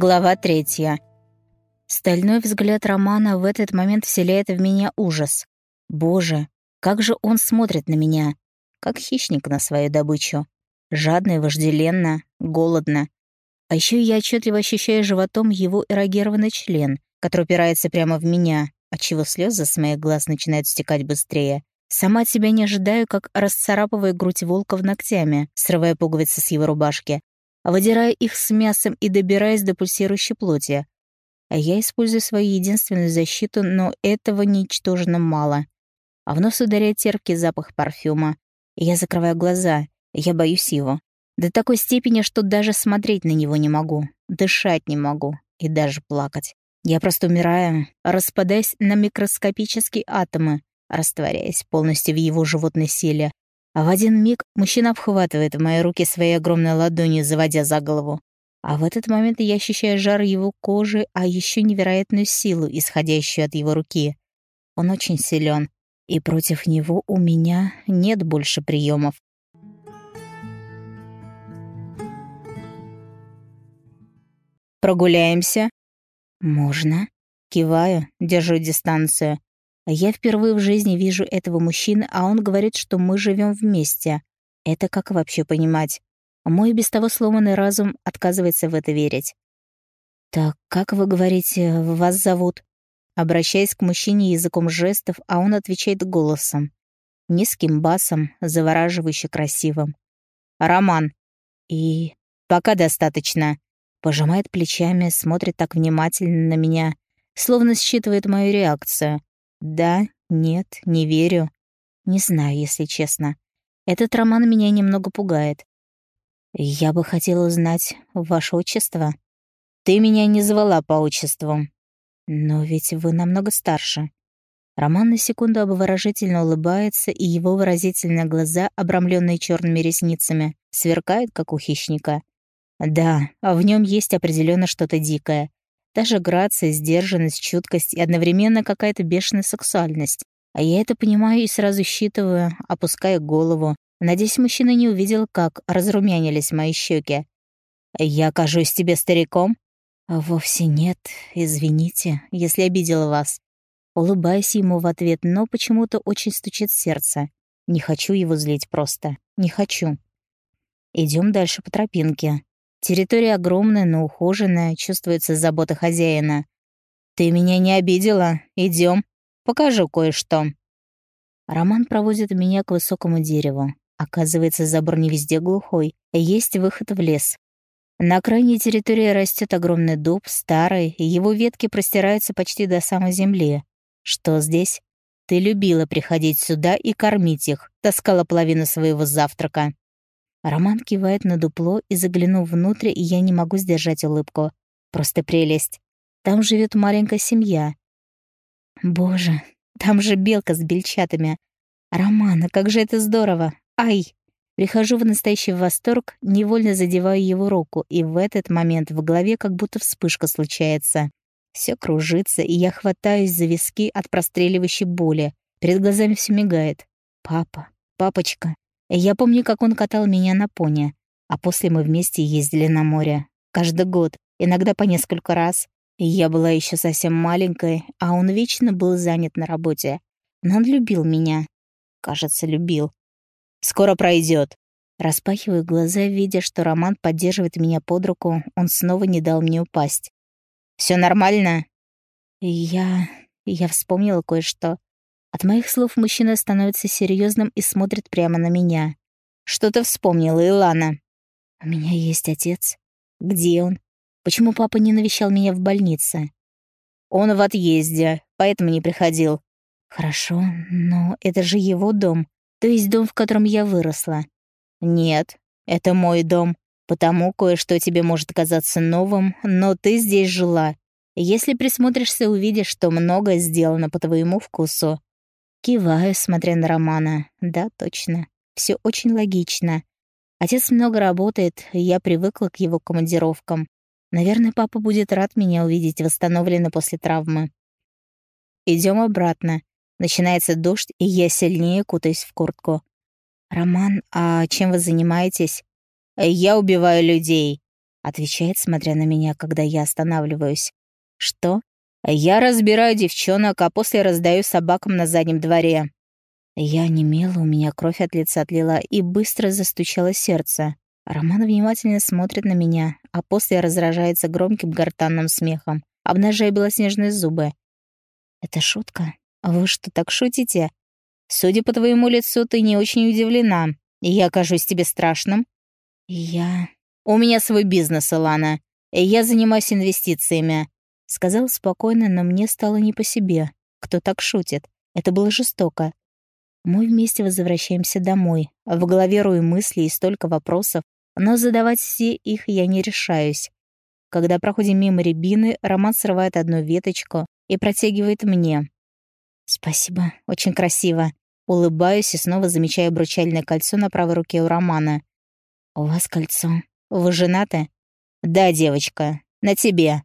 Глава третья. Стальной взгляд Романа в этот момент вселяет в меня ужас. Боже, как же он смотрит на меня, как хищник на свою добычу. Жадно и вожделенно, голодно. А еще я отчетливо ощущаю животом его эрогированный член, который упирается прямо в меня, отчего слезы с моих глаз начинают стекать быстрее. Сама от себя не ожидаю, как расцарапываю грудь волков ногтями, срывая пуговицы с его рубашки, выдирая их с мясом и добираясь до пульсирующей плоти. А я использую свою единственную защиту, но этого ничтожно мало. А в нос ударяет терпкий запах парфюма. Я закрываю глаза, я боюсь его. До такой степени, что даже смотреть на него не могу, дышать не могу и даже плакать. Я просто умираю, распадаясь на микроскопические атомы, растворяясь полностью в его животной силе, а в один миг мужчина обхватывает мои руки своей огромной ладонью, заводя за голову. А в этот момент я ощущаю жар его кожи, а еще невероятную силу, исходящую от его руки. Он очень силен, и против него у меня нет больше приемов. «Прогуляемся?» «Можно». Киваю, держу дистанцию. Я впервые в жизни вижу этого мужчины, а он говорит, что мы живем вместе. Это как вообще понимать? Мой без того сломанный разум отказывается в это верить. «Так, как вы говорите, вас зовут?» Обращаясь к мужчине языком жестов, а он отвечает голосом. Низким басом, завораживающе красивым. «Роман». «И...» «Пока достаточно». Пожимает плечами, смотрит так внимательно на меня, словно считывает мою реакцию. Да, нет, не верю. Не знаю, если честно. Этот роман меня немного пугает. Я бы хотела знать ваше отчество. Ты меня не звала по отчеству. Но ведь вы намного старше. Роман на секунду обворожительно улыбается, и его выразительные глаза, обрамленные черными ресницами, сверкают, как у хищника. Да, в нем есть определенно что-то дикое. Даже грация, сдержанность, чуткость и одновременно какая-то бешеная сексуальность. А я это понимаю и сразу считываю, опуская голову. Надеюсь, мужчина не увидел, как разрумянились мои щеки. «Я кажусь тебе стариком?» «Вовсе нет. Извините, если обидела вас». Улыбаюсь ему в ответ, но почему-то очень стучит сердце. Не хочу его злить просто. Не хочу. Идем дальше по тропинке. Территория огромная, но ухоженная, чувствуется забота хозяина. «Ты меня не обидела? Идем, Покажу кое-что». Роман проводит меня к высокому дереву. Оказывается, забор не везде глухой. Есть выход в лес. На крайней территории растет огромный дуб, старый, его ветки простираются почти до самой земли. Что здесь? Ты любила приходить сюда и кормить их, таскала половину своего завтрака. Роман кивает на дупло и, заглянув внутрь, я не могу сдержать улыбку. Просто прелесть. Там живет маленькая семья. Боже, там же белка с бельчатами. Романа, как же это здорово. Ай! Прихожу в настоящий восторг, невольно задеваю его руку, и в этот момент в голове как будто вспышка случается. Все кружится, и я хватаюсь за виски от простреливающей боли. Перед глазами все мигает. Папа, папочка, я помню, как он катал меня на пони, а после мы вместе ездили на море. Каждый год, иногда по несколько раз. Я была еще совсем маленькой, а он вечно был занят на работе. Но он любил меня. Кажется, любил. «Скоро пройдет. Распахиваю глаза, видя, что Роман поддерживает меня под руку, он снова не дал мне упасть. Все нормально?» Я... я вспомнила кое-что. От моих слов мужчина становится серьезным и смотрит прямо на меня. «Что ты вспомнила, Илана?» «У меня есть отец. Где он? Почему папа не навещал меня в больнице?» «Он в отъезде, поэтому не приходил». «Хорошо, но это же его дом, то есть дом, в котором я выросла». «Нет, это мой дом, потому кое-что тебе может казаться новым, но ты здесь жила. Если присмотришься, увидишь, что многое сделано по твоему вкусу. Киваю, смотря на Романа. Да, точно. Все очень логично. Отец много работает, и я привыкла к его командировкам. Наверное, папа будет рад меня увидеть восстановленной после травмы. Идем обратно. Начинается дождь, и я сильнее кутаюсь в куртку. «Роман, а чем вы занимаетесь?» «Я убиваю людей». отвечает, смотря на меня, когда я останавливаюсь. Что? Я разбираю девчонок, а после раздаю собакам на заднем дворе. Я немела, у меня кровь от лица отлила, и быстро застучало сердце. Роман внимательно смотрит на меня, а после разражается громким гортанным смехом, обнажая белоснежные зубы. «Это шутка? Вы что, так шутите? Судя по твоему лицу, ты не очень удивлена. Я кажусь тебе страшным?» «Я...» «У меня свой бизнес, Илана, я занимаюсь инвестициями», — сказал спокойно, но мне стало не по себе. Кто так шутит? Это было жестоко. Мы вместе возвращаемся домой. В голове рой мыслей и столько вопросов, но задавать все их я не решаюсь. Когда проходим мимо рябины, Роман срывает одну веточку и протягивает мне. «Спасибо, очень красиво». Улыбаюсь и снова замечаю обручальное кольцо на правой руке у Романа. «У вас кольцо. Вы женаты?» «Да, девочка. На тебе».